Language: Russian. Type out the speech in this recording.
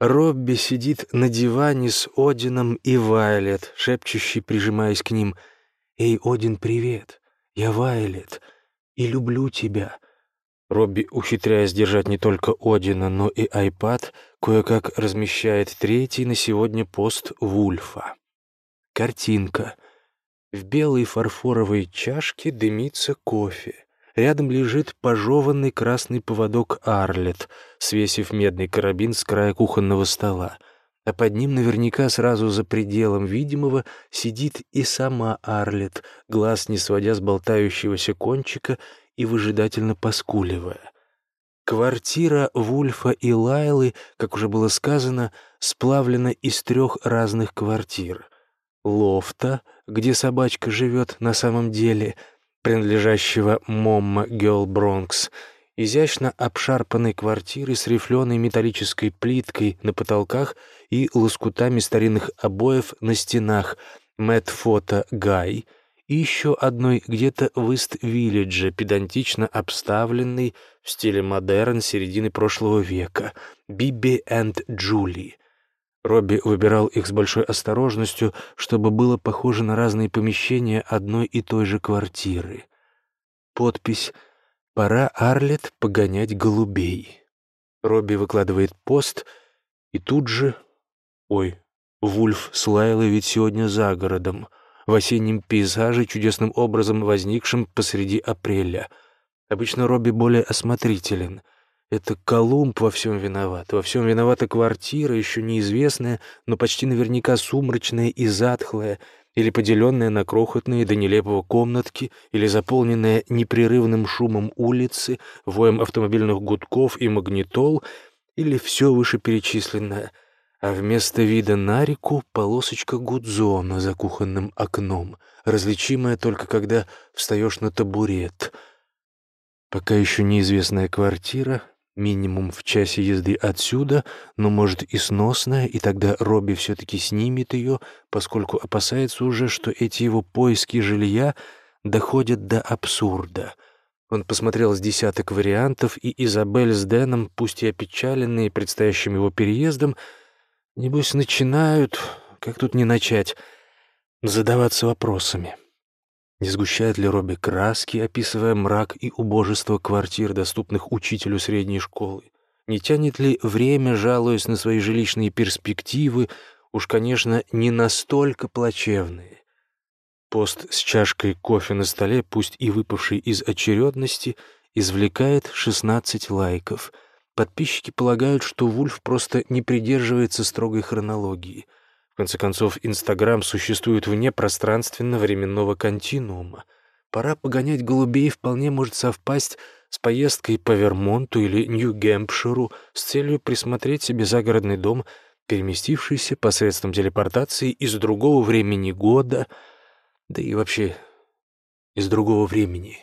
Робби сидит на диване с Одином и Вайлет, шепчущий, прижимаясь к ним. «Эй, Один, привет! Я Вайлет и люблю тебя!» Робби, ухитряясь держать не только Одина, но и айпад, кое-как размещает третий на сегодня пост Вульфа. Картинка. В белой фарфоровой чашке дымится кофе. Рядом лежит пожеванный красный поводок Арлет, свесив медный карабин с края кухонного стола. А под ним наверняка сразу за пределом видимого сидит и сама Арлет, глаз не сводя с болтающегося кончика и выжидательно поскуливая. Квартира Вульфа и Лайлы, как уже было сказано, сплавлена из трех разных квартир. Лофта, где собачка живет на самом деле — принадлежащего Момма Гелл Бронкс, изящно обшарпанной квартиры с рифленой металлической плиткой на потолках и лоскутами старинных обоев на стенах, Мэтт Фото Гай, и еще одной где-то в Ист-Виллидже, педантично обставленной в стиле модерн середины прошлого века, Биби энд Джули. Робби выбирал их с большой осторожностью, чтобы было похоже на разные помещения одной и той же квартиры. Подпись «Пора, Арлет, погонять голубей». Робби выкладывает пост, и тут же... Ой, Вульф с Лайлой ведь сегодня за городом, в осеннем пейзаже, чудесным образом возникшем посреди апреля. Обычно Робби более осмотрителен — это Колумб во всем виноват. Во всем виновата квартира, еще неизвестная, но почти наверняка сумрачная и затхлая, или поделенная на крохотные до нелепого комнатки, или заполненная непрерывным шумом улицы, воем автомобильных гудков и магнитол, или все вышеперечисленное. А вместо вида на реку — полосочка гудзона за кухонным окном, различимая только когда встаешь на табурет. Пока еще неизвестная квартира, минимум в часе езды отсюда, но, может, и сносная, и тогда Робби все-таки снимет ее, поскольку опасается уже, что эти его поиски жилья доходят до абсурда. Он посмотрел с десяток вариантов, и Изабель с Дэном, пусть и опечаленные предстоящим его переездом, небось начинают, как тут не начать, задаваться вопросами. Не сгущает ли Робби краски, описывая мрак и убожество квартир, доступных учителю средней школы? Не тянет ли время, жалуясь на свои жилищные перспективы, уж, конечно, не настолько плачевные? Пост с чашкой кофе на столе, пусть и выпавший из очередности, извлекает 16 лайков. Подписчики полагают, что Вульф просто не придерживается строгой хронологии — конце концов, Инстаграм существует вне пространственно-временного континуума. Пора погонять голубей вполне может совпасть с поездкой по Вермонту или Нью-Гэмпширу с целью присмотреть себе загородный дом, переместившийся посредством телепортации из другого времени года, да и вообще из другого времени.